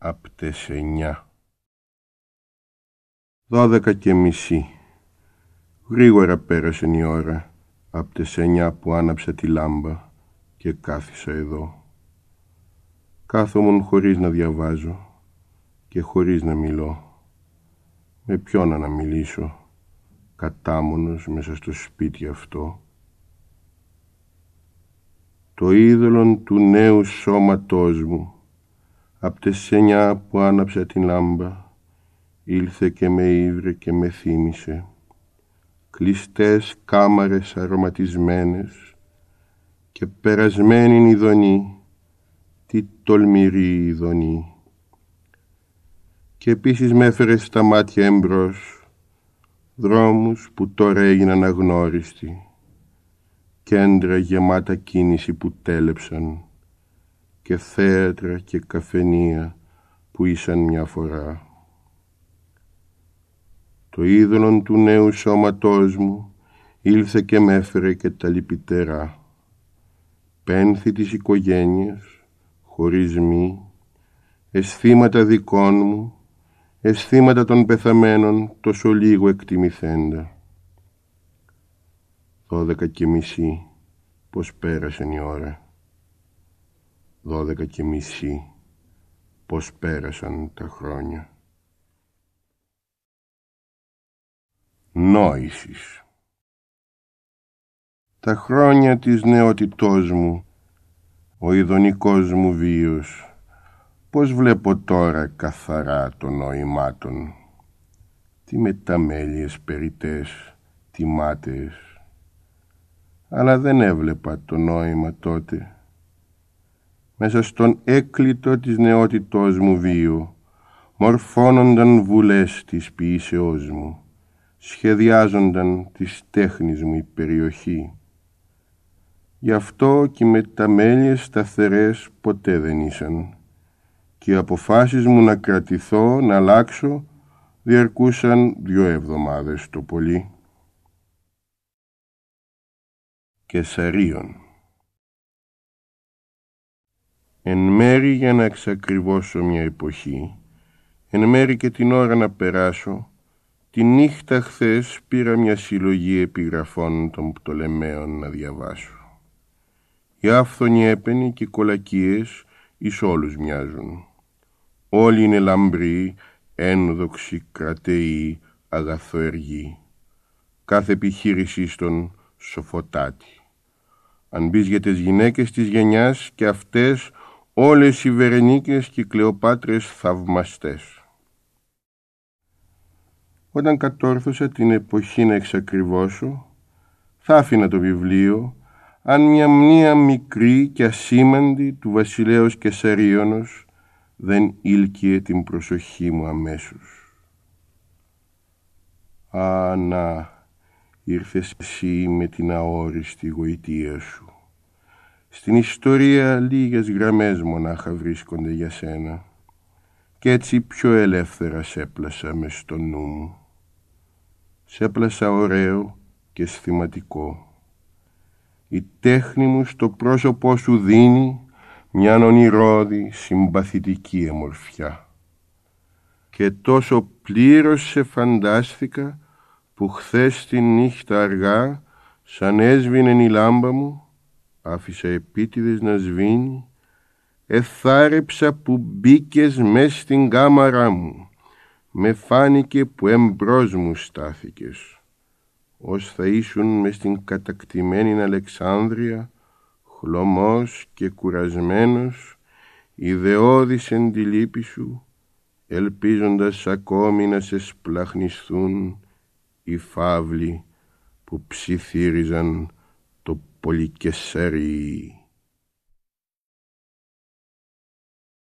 απ' τες εννιά. Δώδεκα και μισή. Γρήγορα πέρασε η ώρα απ' τες εννιά που άναψα τη λάμπα και κάθισα εδώ. Κάθομουν χωρίς να διαβάζω και χωρίς να μιλώ. Με ποιον να μιλήσω, κατάμονος μέσα στο σπίτι αυτό. Το είδωλον του νέου σώματός μου Απ' τε σένια που άναψα την λάμπα ήλθε και με ήβρε και με θύμισε. Κλειστές κάμαρες αρωματισμένες και περασμένη ειδονή τι τολμηρή ειδονή. Και επίσης με έφερε στα μάτια εμπρός δρόμους που τώρα έγιναν αγνώριστοι κέντρα γεμάτα κίνηση που τέλεψαν και θέατρα και καφενεία που ήσαν μια φορά. Το είδωλον του νέου σώματός μου ήλθε και με έφερε και τα λυπητερά. Πένθη της οικογένειας, χωρισμοί, αισθήματα δικών μου, αισθήματα των πεθαμένων τόσο λίγο εκτιμηθέντα. Δώδεκα και μισή, πως πέρασε η ώρα δώδεκα και μισή. Πως πέρασαν τα χρόνια. Νόησης. Τα χρόνια της νεότητός μου, ο ειδονικός μου βίος, πως βλέπω τώρα καθαρά των νοημάτων, τι μεταμέλειες περιτές, τι μάταιες, αλλά δεν έβλεπα το νόημα τότε μέσα στον έκλειτο της νεότητός μου βίου, μορφώνονταν βουλές της ποιήσεώς μου, σχεδιάζονταν της τέχνης μου η περιοχή. Γι' αυτό και με τα μέλιες σταθερές ποτέ δεν ήσαν και οι αποφάσεις μου να κρατηθώ, να αλλάξω, διαρκούσαν δυο εβδομάδες το πολύ. Και εν μέρη για να εξακριβώσω μια εποχή, εν μέρη και την ώρα να περάσω, τη νύχτα χθες πήρα μια συλλογή επιγραφών των Πτολεμαίων να διαβάσω. Οι άφθονοι έπαινοι και οι κολακίες εις όλους μοιάζουν. Όλοι είναι λαμπροί, ένδοξοι, κρατεοί, αγαθοεργοί. Κάθε επιχείρηση στον σοφοτάτη. Αν μπεις για τις γυναίκες της γενιάς και αυτές όλες οι Βερενίκες και οι Κλεοπάτρες θαυμαστές. Όταν κατόρθωσα την εποχή να εξακριβώσω, θα άφηνα το βιβλίο, αν μια μνήα μικρή και ασήμαντη του βασιλέως Κεσαρίωνος δεν ήλκυε την προσοχή μου αμέσως. Α, να, ήρθες εσύ με την αόριστη γοητεία σου. Στην ιστορία λίγες γραμμές μονάχα βρίσκονται για σένα και έτσι πιο ελεύθερα σέπλασα μες στο νου μου. Σέπλασα ωραίο και αισθηματικό. Η τέχνη μου στο πρόσωπό σου δίνει μια ονειρώδη συμπαθητική εμορφιά. Και τόσο πλήρως σε φαντάστηκα που χθες τη νύχτα αργά σαν έσβηνε η λάμπα μου άφησα επίτηδες να σβήνει, εθάρεψα που μπήκες μες στην κάμαρά μου, με φάνηκε που εμπρός μου στάθηκες, ως θα ήσουν μες στην κατακτημένη Αλεξάνδρεια, χλωμός και κουρασμένος, ιδεώδης εν τη λύπη σου, ελπίζοντας ακόμη να σε σπλαχνιστούν οι φαύλοι που ψιθύριζαν πολυκεσέρι